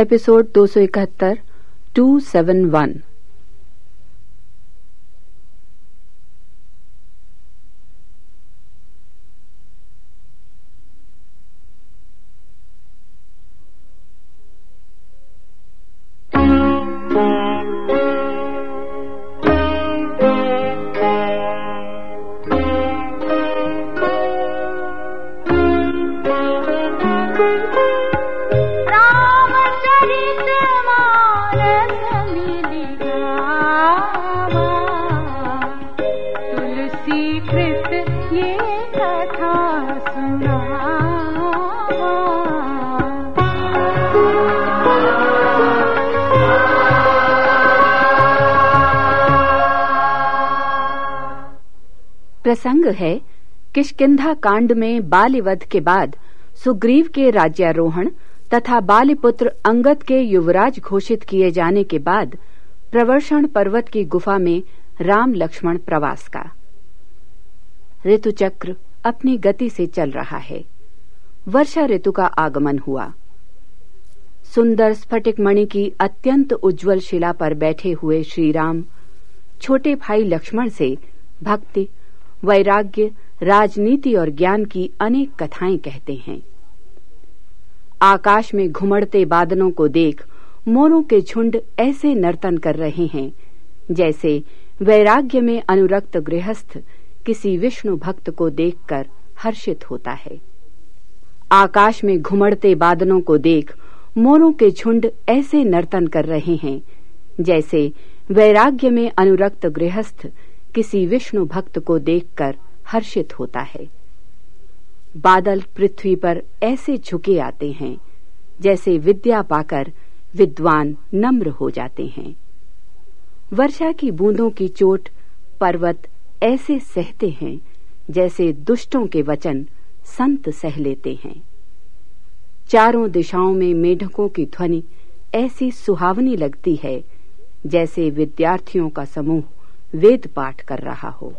Episode दो सौ इकहत्तर टू सेवन वन। प्रसंग है किशकिंधा कांड में बालिवध के बाद सुग्रीव के राज्यारोहण तथा बालिपुत्र अंगद के युवराज घोषित किए जाने के बाद प्रवर्षण पर्वत की गुफा में राम लक्ष्मण प्रवास का। ऋतुचक्र अपनी गति से चल रहा है। वर्षा ऋतु का आगमन हुआ। सुंदर स्फटिक मणि की अत्यंत उज्जवल शिला पर बैठे हुए श्रीराम, छोटे भाई लक्ष्मण से भक्ति, वैराग्य, राजनीति और ज्ञान की अनेक कथाएँ कहते हैं। आकाश में घुमड़ते बादलों को देख मोरों के झुंड ऐसे नर्तन कर रहे हैं, जैसे वैराग्य में अनुरक्त गृहस्थ किसी विष्णु भक्त को देखकर हर्षित होता है। आकाश में घुमड़ते बादलों को देख मोरों के झुंड ऐसे नर्तन कर रहे हैं, जैसे वैराग्य में अनुरक्त गृहस्थ किसी विष्णु भक्त को देखकर हर्षित होता है। बादल पृथ्वी पर ऐसे झुके आते हैं, जैसे विद्या पाकर विद्वान नम्र हो जाते हैं। वर्षा की बूंदों की चोट पर्वत ऐसे सहते हैं, जैसे दुष्टों के वचन संत सह लेते हैं। चारों दिशाओं में मेढकों की ध्वनि ऐसी सुहावनी लगती है, जैसे विद्यार्थियों का समूह वेद पाठ कर रहा हो।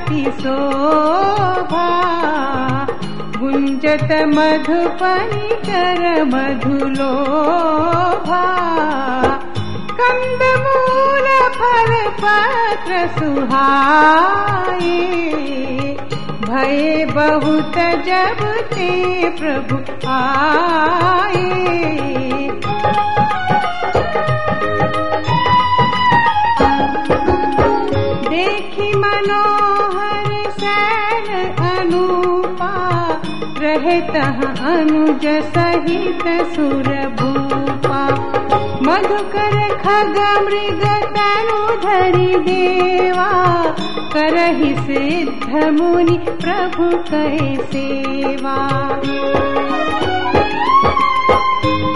अति शोभा। गुञ्जत मधुपनिकर मधुलोभा। कन्दमूल फल पत्र सुहाए भय बहुत जब ते प्रभु आए अनुज सहित सुर भूपा मधुकर खग मृग तनु धरि देवा। करहि सिद्ध मुनि प्रभु कै सेवा।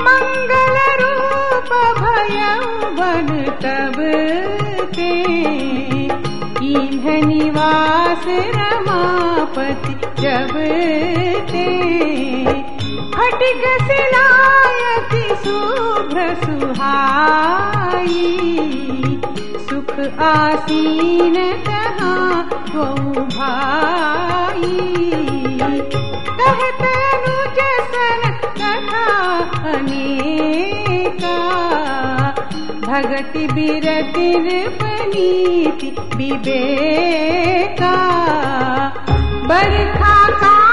मंगल रूप भयउ बन तब के निवास रमापति जब ते फटिक सिलायति शुभ्र सुहाई सुख आसीन तहाँ दो भाई। कहत अनुज सन कथा अनेका भगति बिरति नृपनीति विवेका। बरखा काल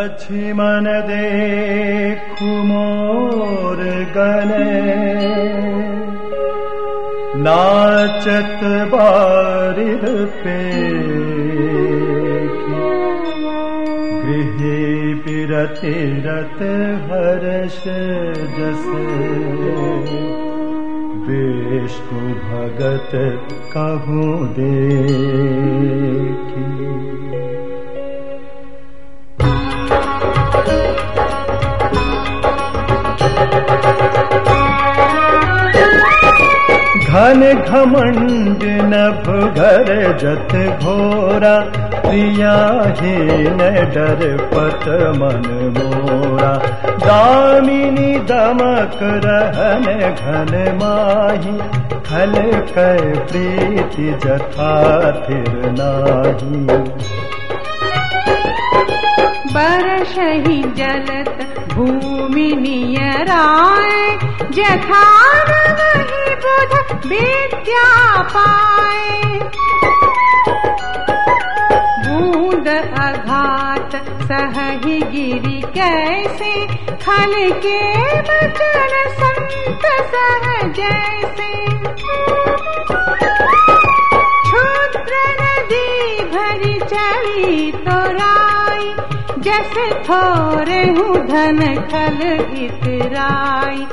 लक्ष्मण देखु मोर गने नाचत बारिद पे गृहे हर्ष जस। विष्णु भगत कहूँ दे घन घमंड नभ घर जत घोरा प्रिया ही न डर पत मन मोरा। दामिनी दमक रहन घन माही खल कै प्रीति जथा थिर नाही बरसहि जलत भूमि नियराय जथा नहीं बुध विद्या पाए। बूंद अघात सहहि गिरी कैसे, खल के बचन संत सह जैसे। थोरे हूँ धन खल इतराई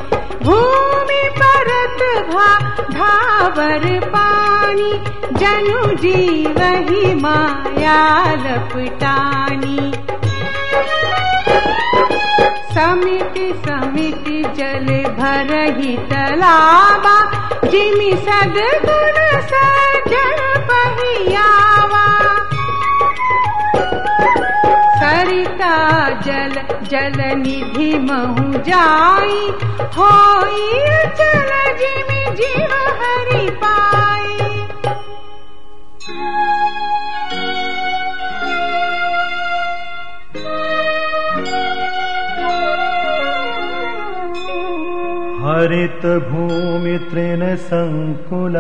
भूमि परत भा धावर पानी जनु जीवही माया लपटानी। समिति समिति जल भरही तलावा जिमि सदगुण सजन पहियावा जल जल निधि महु जाई होई चल जिमि जीव हरि पाई। हरित भूमि तृण संकुल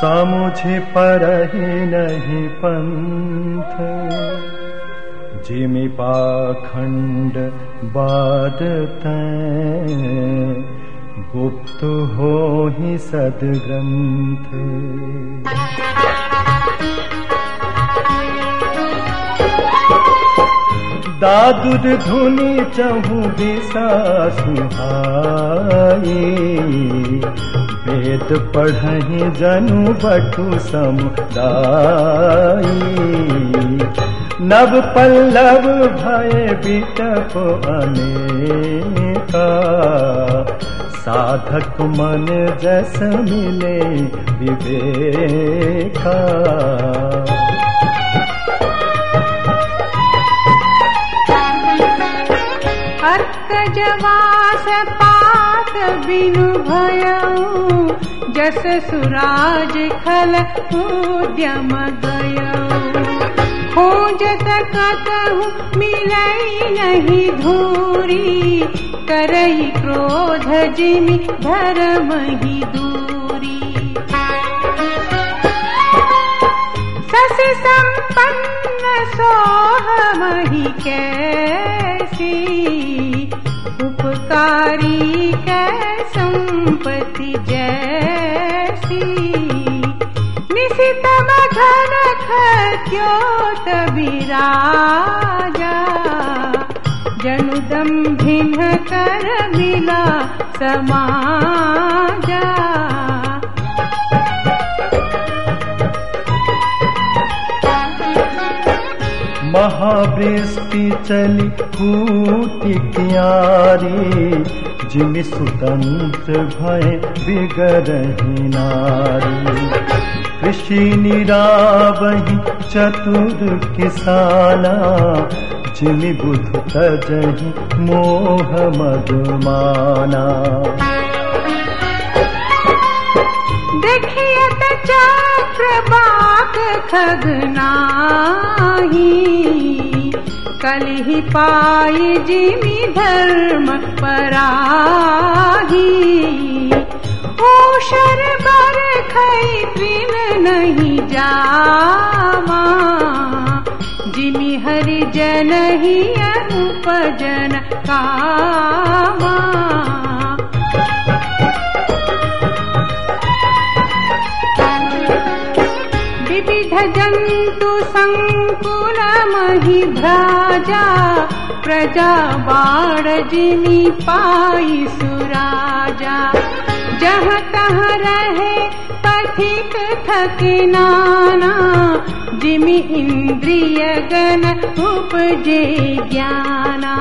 समुझ परहि नहीं पंथ जिमि पाखंड बादत गुप्त हो ही सदग्रंथ दादुर धुनि चहु दिशा सुहाई वेद पढ़हि जनु बटु समुदाई नव पल्लव भय अनेका। साधक मन जस मिले विवेका। अर्क जवास पात बिनु भयऊ जस सुराज खल उद्यम गयऊ धूरी। करई क्रोध जिमि धर्म ही दूरी। ससि संपन्न सोहमहि कैसी उपकारी बिराजा जनुदम भिन्न कर मिला समाजा। महावृष्टि चली कूटि क्यारी जिमि सुतंत्र भय बिगरही नारी कृषि निरावही चतुर किसाना जिमि बुध तजही मोह मधुमाना। देखियत चक्र बाक खगनाही कलहि पाई जिमि धर्म पराही। खई तृण नहीं जावा जिमि हरि जन ही उपजन कामा। विविध जन्तु सङ्कुलमहि भ्राजा। प्रजा पाई सुराजा जहाँ तहाँ रहे पथिक थक नाना जिमी इंद्रिय गण उपजे ज्ञाना